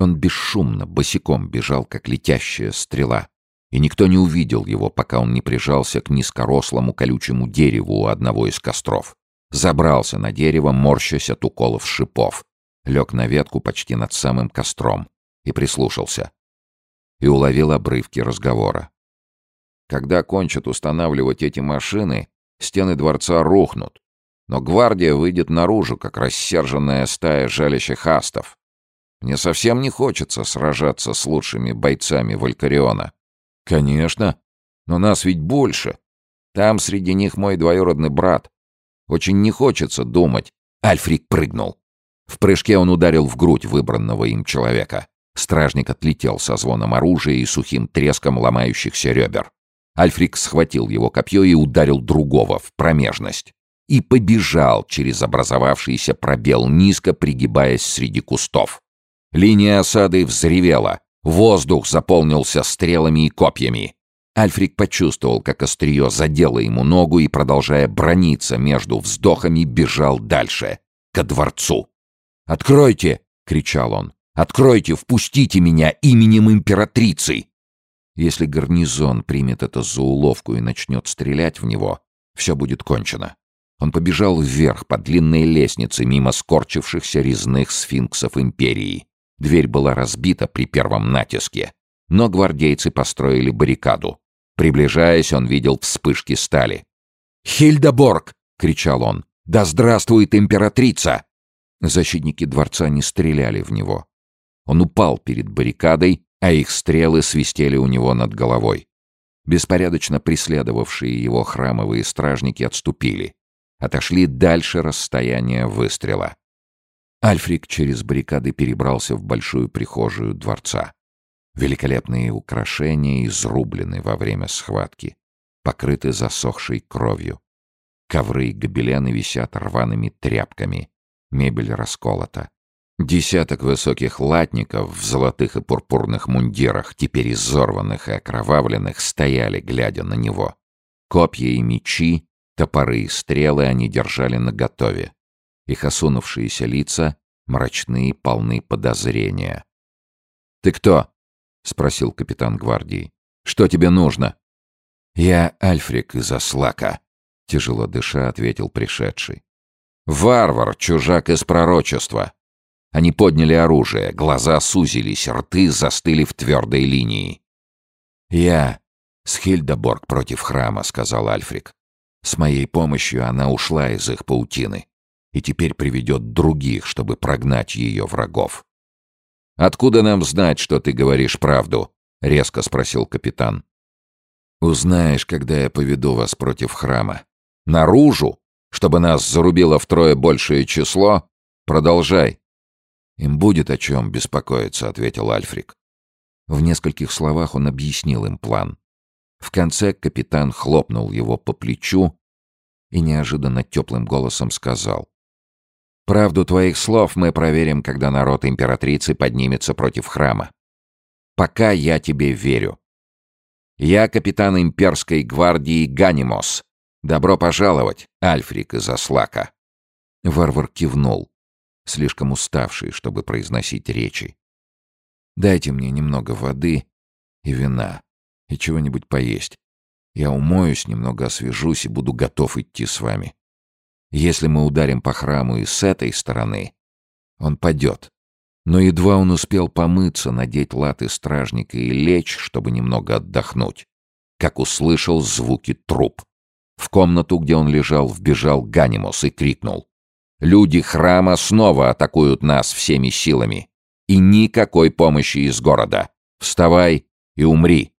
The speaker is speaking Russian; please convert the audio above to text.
Он бесшумно, босиком бежал, как летящая стрела. И никто не увидел его, пока он не прижался к низкорослому колючему дереву у одного из костров. Забрался на дерево, морщась от уколов шипов. Лег на ветку почти над самым костром и прислушался. И уловил обрывки разговора. Когда кончат устанавливать эти машины, стены дворца рухнут. Но гвардия выйдет наружу, как рассерженная стая жалящих астов. Мне совсем не хочется сражаться с лучшими бойцами Валькариона. Конечно, но нас ведь больше. Там среди них мой двоюродный брат. Очень не хочется думать. Альфрик прыгнул. В прыжке он ударил в грудь выбранного им человека. Стражник отлетел со звоном оружия и сухим треском ломающихся ребер. Альфрик схватил его копье и ударил другого в промежность. И побежал через образовавшийся пробел, низко пригибаясь среди кустов. Линия осады взревела. Воздух заполнился стрелами и копьями. Альфрик почувствовал, как острие задело ему ногу и, продолжая брониться между вздохами, бежал дальше, ко дворцу. «Откройте!» — кричал он. «Откройте! Впустите меня именем императрицы!» Если гарнизон примет это за уловку и начнет стрелять в него, все будет кончено. Он побежал вверх по длинной лестнице мимо скорчившихся резных сфинксов империи. Дверь была разбита при первом натиске, но гвардейцы построили баррикаду. Приближаясь, он видел вспышки стали. «Хильдеборг!» — кричал он. «Да здравствует императрица!» Защитники дворца не стреляли в него. Он упал перед баррикадой, а их стрелы свистели у него над головой. Беспорядочно преследовавшие его храмовые стражники отступили. Отошли дальше расстояния выстрела. Альфрик через баррикады перебрался в большую прихожую дворца. Великолепные украшения изрублены во время схватки, покрыты засохшей кровью. Ковры и гобелены висят рваными тряпками, мебель расколота. Десяток высоких латников в золотых и пурпурных мундирах, теперь изорванных и окровавленных, стояли, глядя на него. Копья и мечи, топоры и стрелы они держали наготове. Их осунувшиеся лица мрачны и полны подозрения. «Ты кто?» — спросил капитан гвардии. «Что тебе нужно?» «Я Альфрик из Аслака», — тяжело дыша ответил пришедший. «Варвар, чужак из пророчества». Они подняли оружие, глаза сузились, рты застыли в твердой линии. «Я с Хильдеборг против храма», — сказал Альфрик. «С моей помощью она ушла из их паутины и теперь приведет других, чтобы прогнать ее врагов. «Откуда нам знать, что ты говоришь правду?» — резко спросил капитан. «Узнаешь, когда я поведу вас против храма. Наружу? Чтобы нас зарубило втрое большее число? Продолжай». «Им будет о чем беспокоиться», — ответил Альфрик. В нескольких словах он объяснил им план. В конце капитан хлопнул его по плечу и неожиданно теплым голосом сказал. Правду твоих слов мы проверим, когда народ императрицы поднимется против храма. Пока я тебе верю. Я капитан имперской гвардии Ганимос. Добро пожаловать, Альфрик из Аслака. Варвар кивнул, слишком уставший, чтобы произносить речи. Дайте мне немного воды и вина, и чего-нибудь поесть. Я умоюсь, немного освежусь и буду готов идти с вами. Если мы ударим по храму и с этой стороны, он падет. Но едва он успел помыться, надеть латы стражника и лечь, чтобы немного отдохнуть, как услышал звуки труп. В комнату, где он лежал, вбежал Ганимус и крикнул. «Люди храма снова атакуют нас всеми силами. И никакой помощи из города. Вставай и умри!»